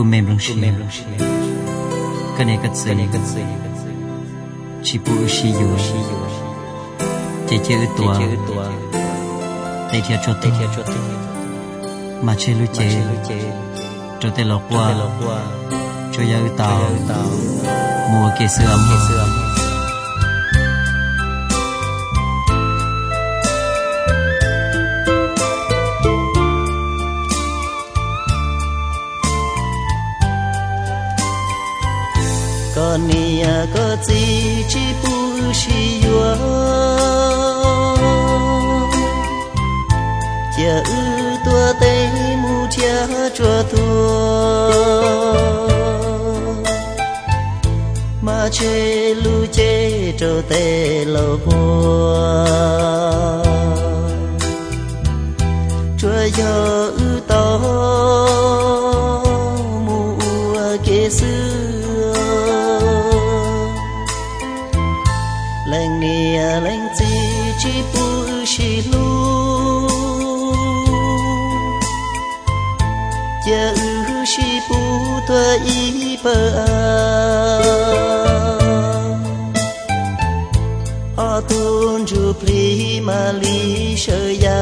ku mem rong shi kane kat se ne kat se chi pu shi yu shi yu. Che che u tua te che cho te che cho te ma che lu che cho te lo qua cho ya u tao mua ke sương nia có gì chỉ bu shi yo chia ư tua tê mu chia chua tua mà chê lu chê trâu tê chi chi pu shi lu cha ư shi pu tua y pa a tun ju pri ma li sơ ya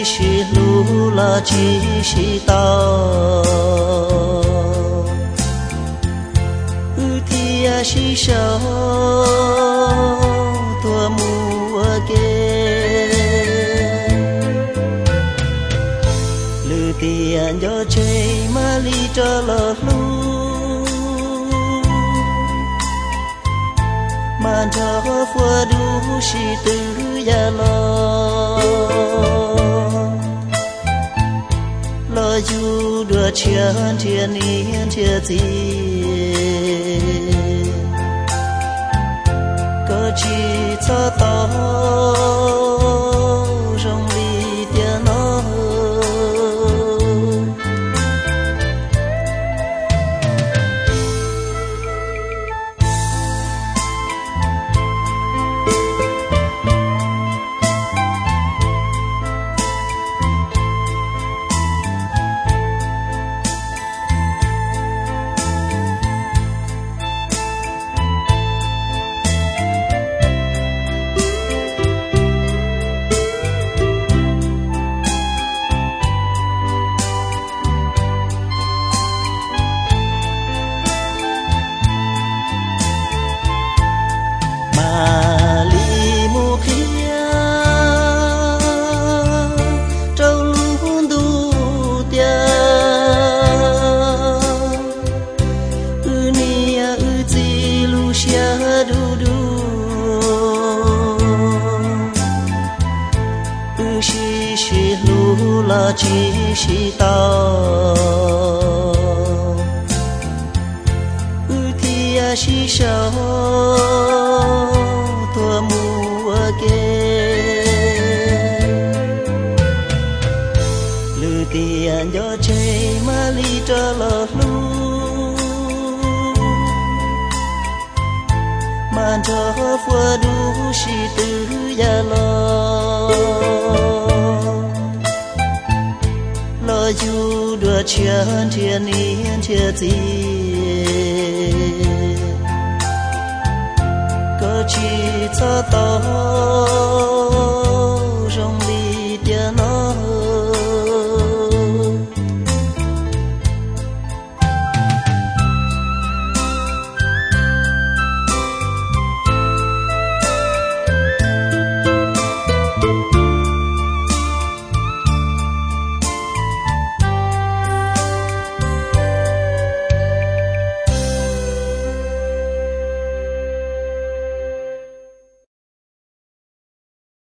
shi shi lu la chi shi tao ư thia à shi sao tua mùa kê lư tiền cho chơi mà li cho lỡ lu. Mà cho phua du shi tư ya เชิญเชีย道 shi lu la chi shi tao ư thia shi sao tua tiền cho chơi mà li cho lỡ lu. Mà cho du shi เชิญ在ชื่到